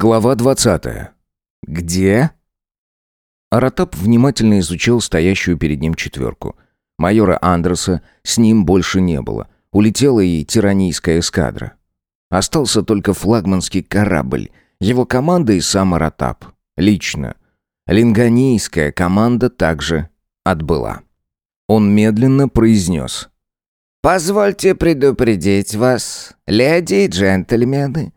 Глава 20. Где? Аратап внимательно изучил стоящую перед ним четверку. Майора Андерса с ним больше не было. Улетела и тиранийская эскадра. Остался только флагманский корабль, его команда и сам Аратап. Лично. Линганийская команда также отбыла. Он медленно произнес. «Позвольте предупредить вас, леди и джентльмены,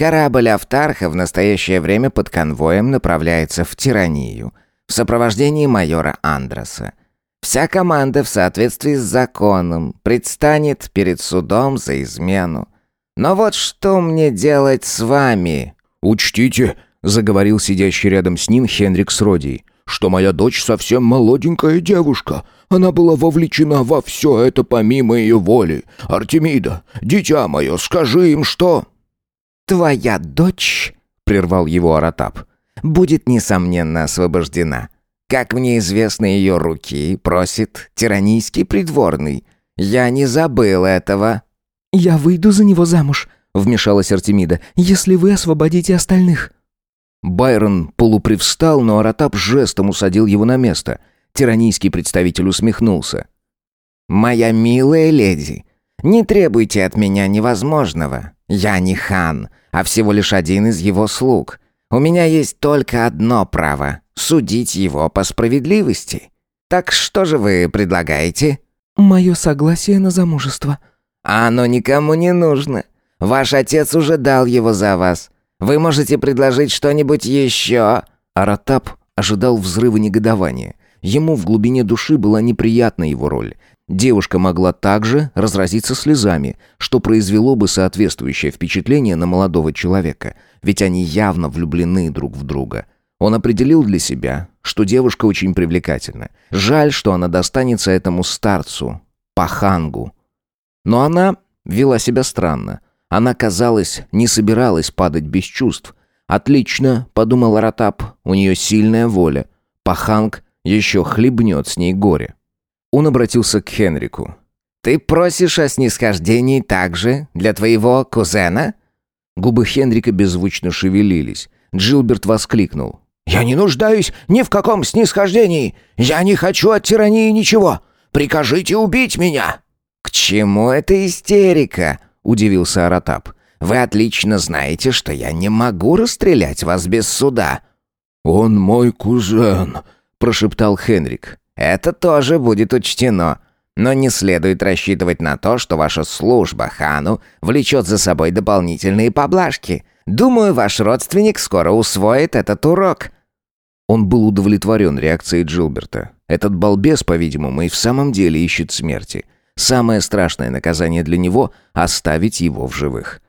Корабль Автарха в настоящее время под конвоем направляется в Тиранию в сопровождении майора Андроса. Вся команда в соответствии с законом предстанет перед судом за измену. Но вот что мне делать с вами? Учтите, заговорил сидящий рядом с ним Хенрик Сродий, что моя дочь совсем молоденькая девушка. Она была вовлечена во все это помимо ее воли. Артемида, дитя мое, скажи им, что «Твоя дочь», — прервал его Аратап, — «будет, несомненно, освобождена. Как мне известно, ее руки просит тиранийский придворный. Я не забыл этого». «Я выйду за него замуж», — вмешалась Артемида, — «если вы освободите остальных». Байрон полупривстал, но Аратап жестом усадил его на место. Тиранийский представитель усмехнулся. «Моя милая леди, не требуйте от меня невозможного. Я не хан, а всего лишь один из его слуг. У меня есть только одно право — судить его по справедливости. Так что же вы предлагаете?» «Мое согласие на замужество». «Оно никому не нужно. Ваш отец уже дал его за вас. Вы можете предложить что-нибудь еще?» Аратап ожидал взрыва негодования. Ему в глубине души была неприятна его роль. Девушка могла также разразиться слезами, что произвело бы соответствующее впечатление на молодого человека, ведь они явно влюблены друг в друга. Он определил для себя, что девушка очень привлекательна. Жаль, что она достанется этому старцу, пахангу. Но она вела себя странно. Она, казалось, не собиралась падать без чувств. «Отлично», — подумал Аратап, — «у нее сильная воля. Паханг еще хлебнет с ней горе». Он обратился к Хенрику. «Ты просишь о снисхождении также для твоего кузена?» Губы Хенрика беззвучно шевелились. Джилберт воскликнул. «Я не нуждаюсь ни в каком снисхождении! Я не хочу от тирании ничего! Прикажите убить меня!» «К чему эта истерика?» — удивился Аратап. «Вы отлично знаете, что я не могу расстрелять вас без суда». «Он мой кузен», — прошептал Хенрик. Это тоже будет учтено. Но не следует рассчитывать на то, что ваша служба хану влечет за собой дополнительные поблажки. Думаю, ваш родственник скоро усвоит этот урок». Он был удовлетворен реакцией Джилберта. Этот балбес, по-видимому, и в самом деле ищет смерти. Самое страшное наказание для него — оставить его в живых.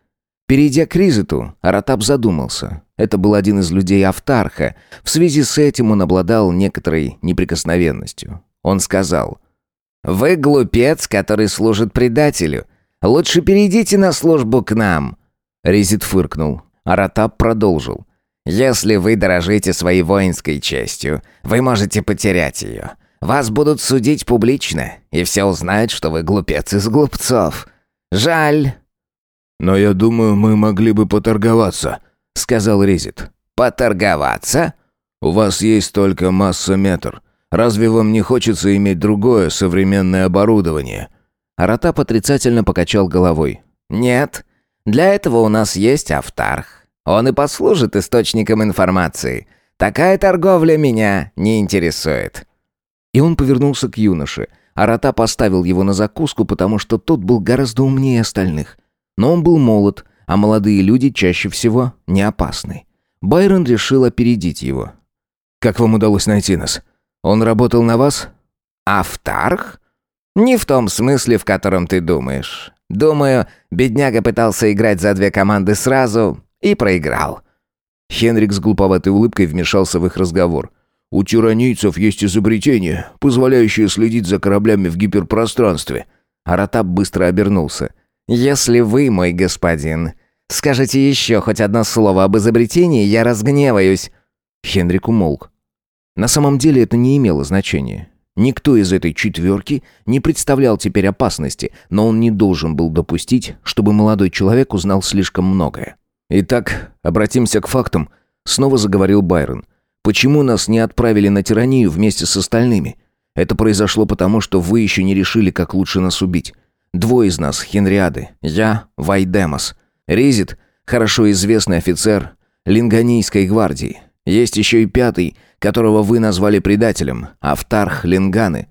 Перейдя к Ризету, Аратап задумался. Это был один из людей Автарха. В связи с этим он обладал некоторой неприкосновенностью. Он сказал, «Вы глупец, который служит предателю. Лучше перейдите на службу к нам». Ризет фыркнул. Аратап продолжил. «Если вы дорожите своей воинской честью, вы можете потерять ее. Вас будут судить публично, и все узнают, что вы глупец из глупцов. Жаль, «Но я думаю, мы могли бы поторговаться», — сказал Резит. «Поторговаться?» «У вас есть только масса-метр. Разве вам не хочется иметь другое современное оборудование?» Аратап отрицательно покачал головой. «Нет. Для этого у нас есть Автарх. Он и послужит источником информации. Такая торговля меня не интересует». И он повернулся к юноше. Арата поставил его на закуску, потому что тот был гораздо умнее остальных. Но он был молод, а молодые люди чаще всего не опасны. Байрон решил опередить его. «Как вам удалось найти нас? Он работал на вас?» «Автарх? Не в том смысле, в котором ты думаешь. Думаю, бедняга пытался играть за две команды сразу и проиграл». Хенрик с глуповатой улыбкой вмешался в их разговор. «У тиранийцев есть изобретение, позволяющее следить за кораблями в гиперпространстве». Аратап быстро обернулся. «Если вы, мой господин, скажете еще хоть одно слово об изобретении, я разгневаюсь». Хенрик умолк. На самом деле это не имело значения. Никто из этой четверки не представлял теперь опасности, но он не должен был допустить, чтобы молодой человек узнал слишком многое. Итак, обратимся к фактам. Снова заговорил Байрон. Почему нас не отправили на тиранию вместе с остальными? Это произошло потому, что вы еще не решили, как лучше нас убить. Двое из нас — Хенриады, я — Вайдемос. Ризит — хорошо известный офицер Линганийской гвардии. Есть еще и пятый, которого вы назвали предателем, Автарх Линганы.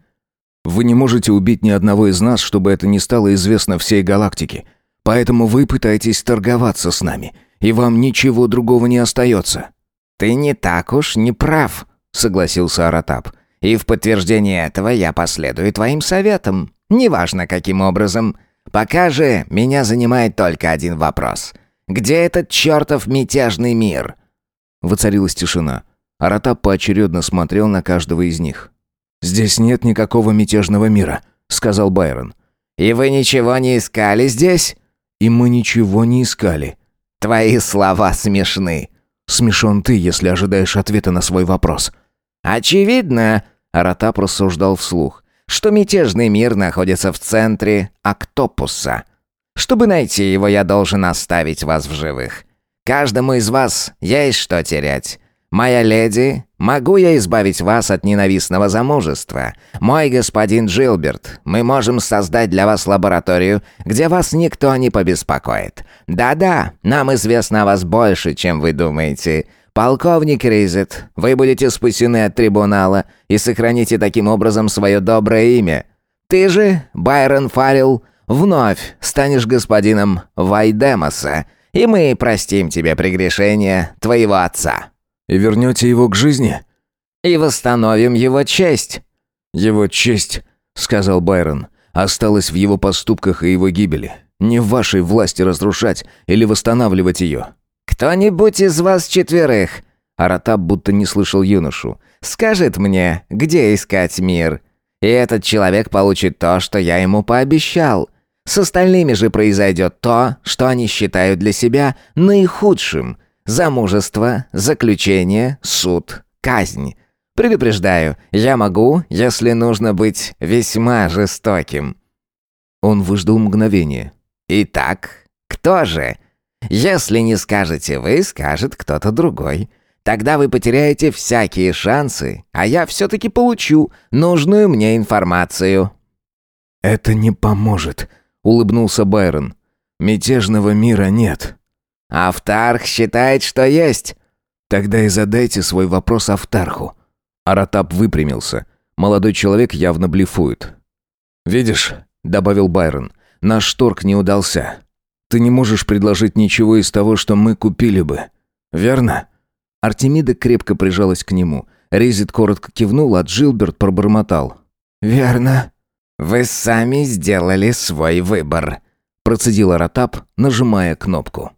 Вы не можете убить ни одного из нас, чтобы это не стало известно всей галактике. Поэтому вы пытаетесь торговаться с нами, и вам ничего другого не остается». «Ты не так уж не прав», — согласился Аратап. «И в подтверждение этого я последую твоим советам. Неважно, каким образом. Пока же меня занимает только один вопрос. Где этот чертов мятежный мир?» Воцарилась тишина. Аратап поочередно смотрел на каждого из них. «Здесь нет никакого мятежного мира», — сказал Байрон. «И вы ничего не искали здесь?» «И мы ничего не искали». «Твои слова смешны». «Смешон ты, если ожидаешь ответа на свой вопрос». «Очевидно», — Аратап рассуждал вслух, «что мятежный мир находится в центре Октопуса. Чтобы найти его, я должен оставить вас в живых. Каждому из вас есть что терять. «Моя леди, могу я избавить вас от ненавистного замужества? Мой господин Джилберт, мы можем создать для вас лабораторию, где вас никто не побеспокоит. Да-да, нам известно о вас больше, чем вы думаете. Полковник Ризет, вы будете спасены от трибунала и сохраните таким образом свое доброе имя. Ты же, Байрон Фаррелл, вновь станешь господином Вайдемоса, и мы простим тебе прегрешение твоего отца». И вернете его к жизни?» «И восстановим его честь». «Его честь», — сказал Байрон, — «осталась в его поступках и его гибели. Не в вашей власти разрушать или восстанавливать ее». «Кто-нибудь из вас четверых?» Аратап будто не слышал юношу. «Скажет мне, где искать мир? И этот человек получит то, что я ему пообещал. С остальными же произойдет то, что они считают для себя наихудшим. Замужество, заключение, суд, казнь. Предупреждаю, я могу, если нужно быть весьма жестоким». Он выждал мгновение. «Итак, кто же? Если не скажете вы, скажет кто-то другой. Тогда вы потеряете всякие шансы, а я все-таки получу нужную мне информацию». «Это не поможет», — улыбнулся Байрон. «Мятежного мира нет». «Автарх считает, что есть». «Тогда и задайте свой вопрос Автарху». Аратап выпрямился. Молодой человек явно блефует. «Видишь», — добавил Байрон, — «наш торг не удался. Ты не можешь предложить ничего из того, что мы купили бы. Верно?» Артемида крепко прижалась к нему. Резит коротко кивнул, а Джилберт пробормотал. «Верно. Вы сами сделали свой выбор», — процедил Аратап, нажимая кнопку.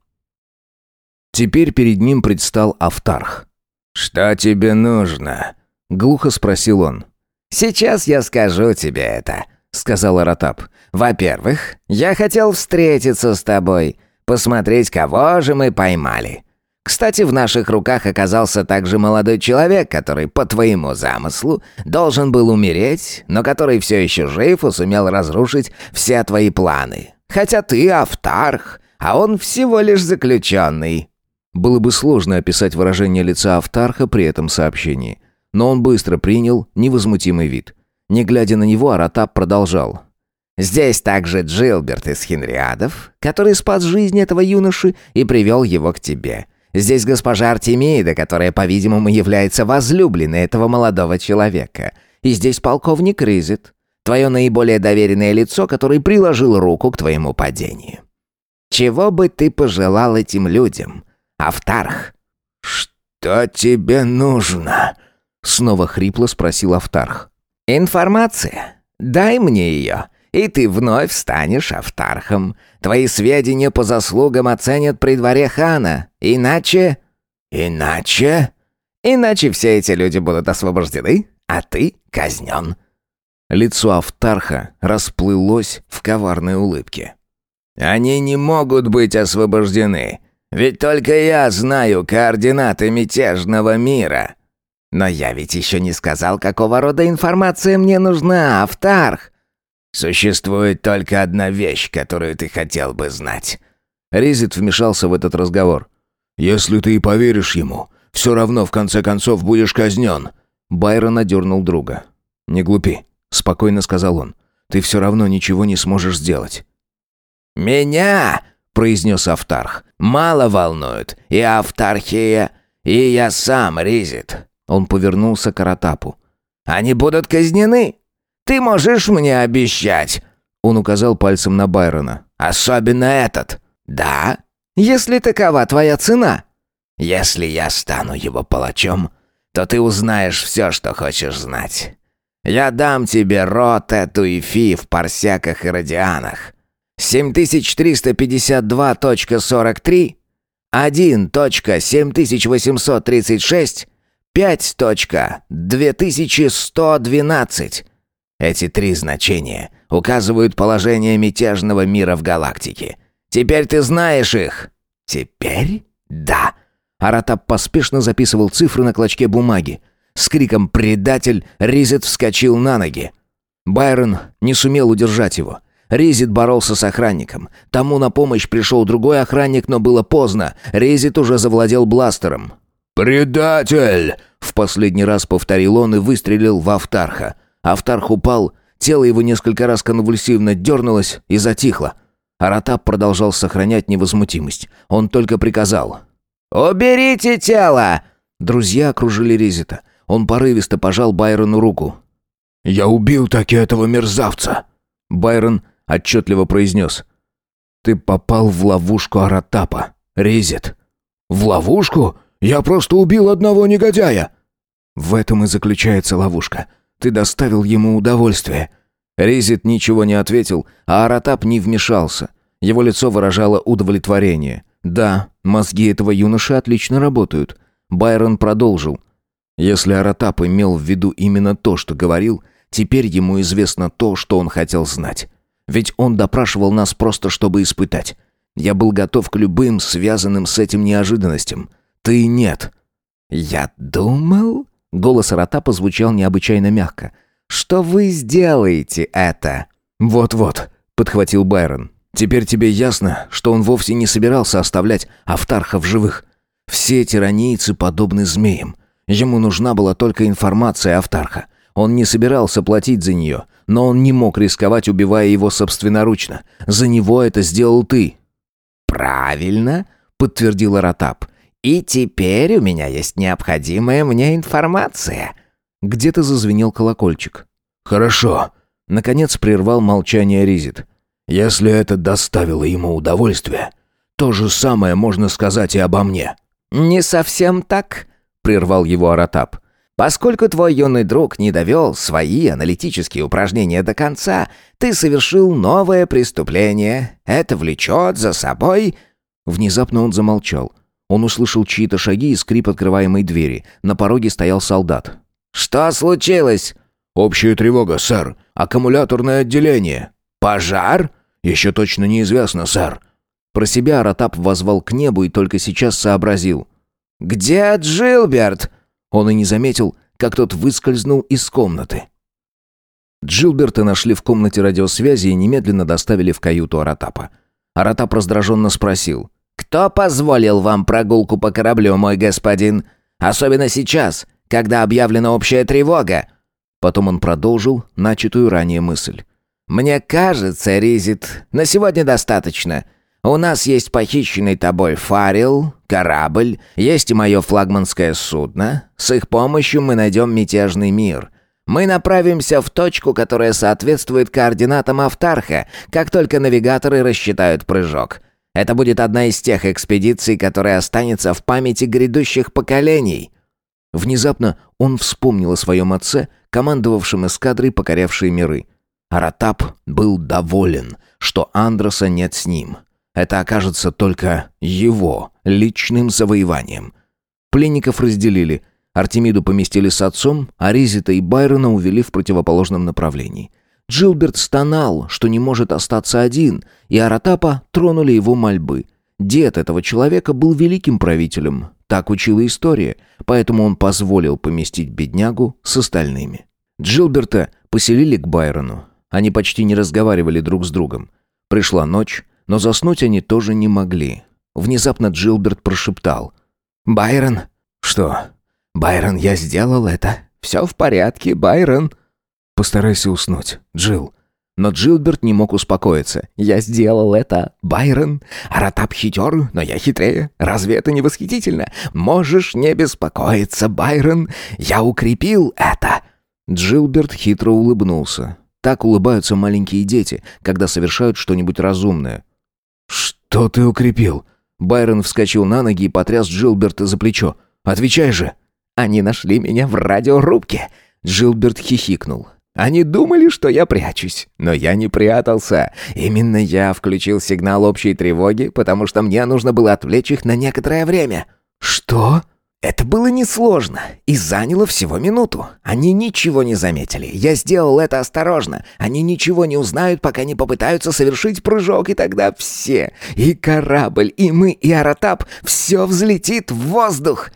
Теперь перед ним предстал Автарх. «Что тебе нужно?» — глухо спросил он. «Сейчас я скажу тебе это», — сказал Аратап. «Во-первых, я хотел встретиться с тобой, посмотреть, кого же мы поймали. Кстати, в наших руках оказался также молодой человек, который, по твоему замыслу, должен был умереть, но который все еще жив и сумел разрушить все твои планы. Хотя ты Автарх, а он всего лишь заключенный. Было бы сложно описать выражение лица Автарха при этом сообщении. Но он быстро принял невозмутимый вид. Не глядя на него, Аратап продолжал. «Здесь также Джилберт из Хенриадов, который спас жизнь этого юноши и привел его к тебе. Здесь госпожа Артемида, которая, по-видимому, является возлюбленной этого молодого человека. И здесь полковник Ризит, твое наиболее доверенное лицо, который приложил руку к твоему падению. Чего бы ты пожелал этим людям?» Автарх». «Что тебе нужно?» Снова хрипло спросил Автарх. «Информация. Дай мне ее, и ты вновь станешь Автархом. Твои сведения по заслугам оценят при дворе хана. Иначе...» «Иначе?» «Иначе все эти люди будут освобождены, а ты казнен». Лицо Автарха расплылось в коварной улыбке. «Они не могут быть освобождены. Ведь только я знаю координаты мятежного мира. Но я ведь еще не сказал, какого рода информация мне нужна, Автарх. Существует только одна вещь, которую ты хотел бы знать. Ризит вмешался в этот разговор. Если ты и поверишь ему, все равно в конце концов будешь казнен». Байрон одернул друга. «Не глупи», — спокойно сказал он. «Ты все равно ничего не сможешь сделать». «Меня!» — произнес Автарх. «Мало волнует и Автархия, и я сам, Ризит». Он повернулся к Аратапу. «Они будут казнены. Ты можешь мне обещать?» Он указал пальцем на Байрона. «Особенно этот». «Да? Если такова твоя цена». «Если я стану его палачом, то ты узнаешь все, что хочешь знать. Я дам тебе рот эту и фи в парсяках и радианах. 7352.43, 1.7836, 5.2112. Эти три значения указывают положение мятежного мира в галактике. Теперь ты знаешь их. Теперь? Да. Аратап поспешно записывал цифры на клочке бумаги. С криком «Предатель!» Ризет вскочил на ноги. Байрон не сумел удержать его. Ризит боролся с охранником. Тому на помощь пришел другой охранник, но было поздно. Ризит уже завладел бластером. «Предатель!» В последний раз повторил он и выстрелил в Автарха. Автарх упал, тело его несколько раз конвульсивно дернулось и затихло. Аратап продолжал сохранять невозмутимость. Он только приказал. «Уберите тело!» Друзья окружили Ризита. Он порывисто пожал Байрону руку. «Я убил таки этого мерзавца!» Байрон отчетливо произнес. «Ты попал в ловушку Аратапа, Ризит». «В ловушку? Я просто убил одного негодяя!» «В этом и заключается ловушка. Ты доставил ему удовольствие». Ризит ничего не ответил, а Аратап не вмешался. Его лицо выражало удовлетворение. Да, мозги этого юноши отлично работают. Байрон продолжил. Если Аратап имел в виду именно то, что говорил, теперь ему известно то, что он хотел знать. Ведь он допрашивал нас просто, чтобы испытать. Я был готов к любым связанным с этим неожиданностям. Ты нет. Я думал, голос Аратапа звучал необычайно мягко, что вы сделаете это. Вот-вот, подхватил Байрон. Теперь тебе ясно, что он вовсе не собирался оставлять Автарха в живых. Все тиранийцы подобны змеям. Ему нужна была только информация Автарха. Он не собирался платить за нее, но он не мог рисковать, убивая его собственноручно. За него это сделал ты». «Правильно», — подтвердил Ротап. «И теперь у меня есть необходимая мне информация». Где-то зазвенел колокольчик. «Хорошо», — наконец прервал молчание Ризит. «Если это доставило ему удовольствие, то же самое можно сказать и обо мне». «Не совсем так», — прервал его Аратап. «Поскольку твой юный друг не довел свои аналитические упражнения до конца, ты совершил новое преступление. Это влечет за собой...» Внезапно он замолчал. Он услышал чьи-то шаги и скрип открываемой двери. На пороге стоял солдат. «Что случилось?» «Общая тревога, сэр. Аккумуляторное отделение». «Пожар?» «Еще точно неизвестно, сэр». Про себя Аратап возвал к небу и только сейчас сообразил. «Где Джилберт?» Он и не заметил, как тот выскользнул из комнаты. Джилберта нашли в комнате радиосвязи и немедленно доставили в каюту Аратапа. Аратап раздраженно спросил. «Кто позволил вам прогулку по кораблю, мой господин? Особенно сейчас, когда объявлена общая тревога?» Потом он продолжил начатую ранее мысль. «Мне кажется, Ризит, на сегодня достаточно. У нас есть похищенный тобой фарил, корабль, есть и мое флагманское судно. С их помощью мы найдем мятежный мир. Мы направимся в точку, которая соответствует координатам Автарха, как только навигаторы рассчитают прыжок. Это будет одна из тех экспедиций, которая останется в памяти грядущих поколений». Внезапно он вспомнил о своем отце, командовавшем эскадрой, покорявшей миры. Аратап был доволен, что Андроса нет с ним. Это окажется только его личным завоеванием. Пленников разделили. Артемиду поместили с отцом, а Ризита и Байрона увели в противоположном направлении. Джилберт стонал, что не может остаться один, и Аратапа тронули его мольбы. Дед этого человека был великим правителем, так учила история, поэтому он позволил поместить беднягу с остальными. Джилберта поселили к Байрону. Они почти не разговаривали друг с другом. Пришла ночь, но заснуть они тоже не могли. Внезапно Джилберт прошептал. «Байрон!» «Что?» «Байрон, я сделал это. Все в порядке, Байрон!» «Постарайся уснуть, Джилл». Но Джилберт не мог успокоиться. «Я сделал это, Байрон. Аратап хитер, но я хитрее. Разве это не восхитительно? Можешь не беспокоиться, Байрон. Я укрепил это!» Джилберт хитро улыбнулся. Так улыбаются маленькие дети, когда совершают что-нибудь разумное. «Что ты укрепил?» Байрон вскочил на ноги и потряс Джилберта за плечо. «Отвечай же!» «Они нашли меня в радиорубке!» Джилберт хихикнул. Они думали, что я прячусь, но я не прятался. Именно я включил сигнал общей тревоги, потому что мне нужно было отвлечь их на некоторое время. Что? Это было несложно и заняло всего минуту. Они ничего не заметили. Я сделал это осторожно. Они ничего не узнают, пока не попытаются совершить прыжок, и тогда все, и корабль, и мы, и Аратап, все взлетит в воздух.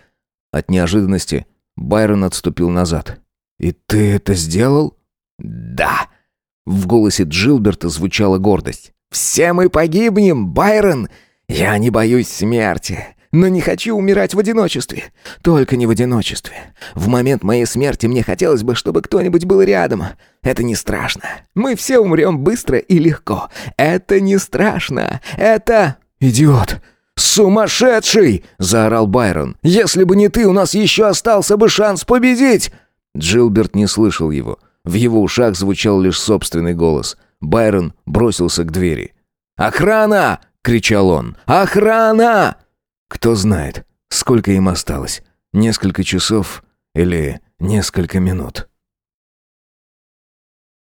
От неожиданности Байрон отступил назад. «И ты это сделал?» «Да!» В голосе Джилберта звучала гордость. «Все мы погибнем, Байрон! Я не боюсь смерти, но не хочу умирать в одиночестве. Только не в одиночестве. В момент моей смерти мне хотелось бы, чтобы кто-нибудь был рядом. Это не страшно. Мы все умрем быстро и легко. Это не страшно. Это...» «Идиот! Сумасшедший!» — заорал Байрон. «Если бы не ты, у нас еще остался бы шанс победить!» Джилберт не слышал его. В его ушах звучал лишь собственный голос. Байрон бросился к двери. «Охрана!» — кричал он. «Охрана!» Кто знает, сколько им осталось? Несколько часов или несколько минут?